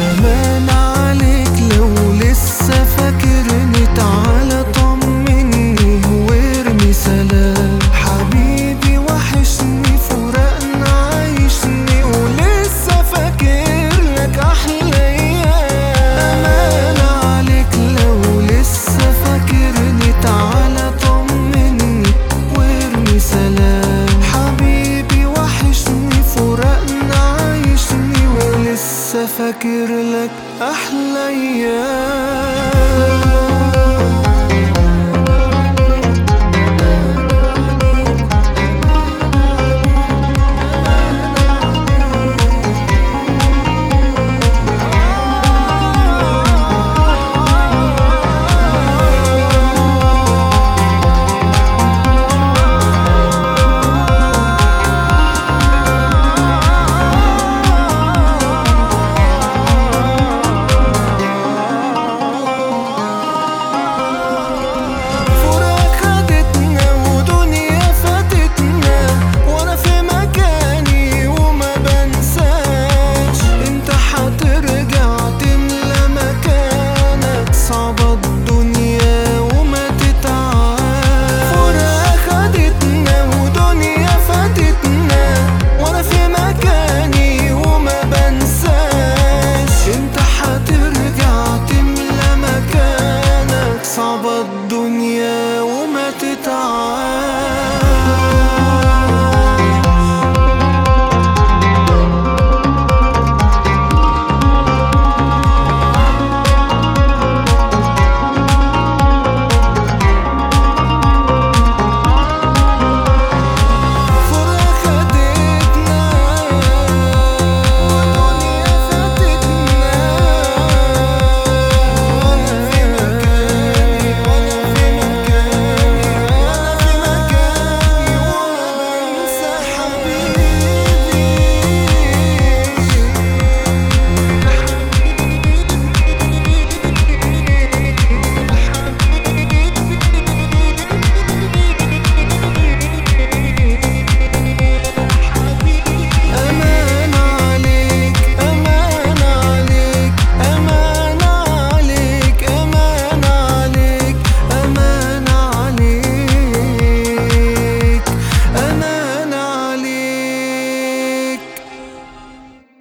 我们那 فاكر لك أحلى أيام. star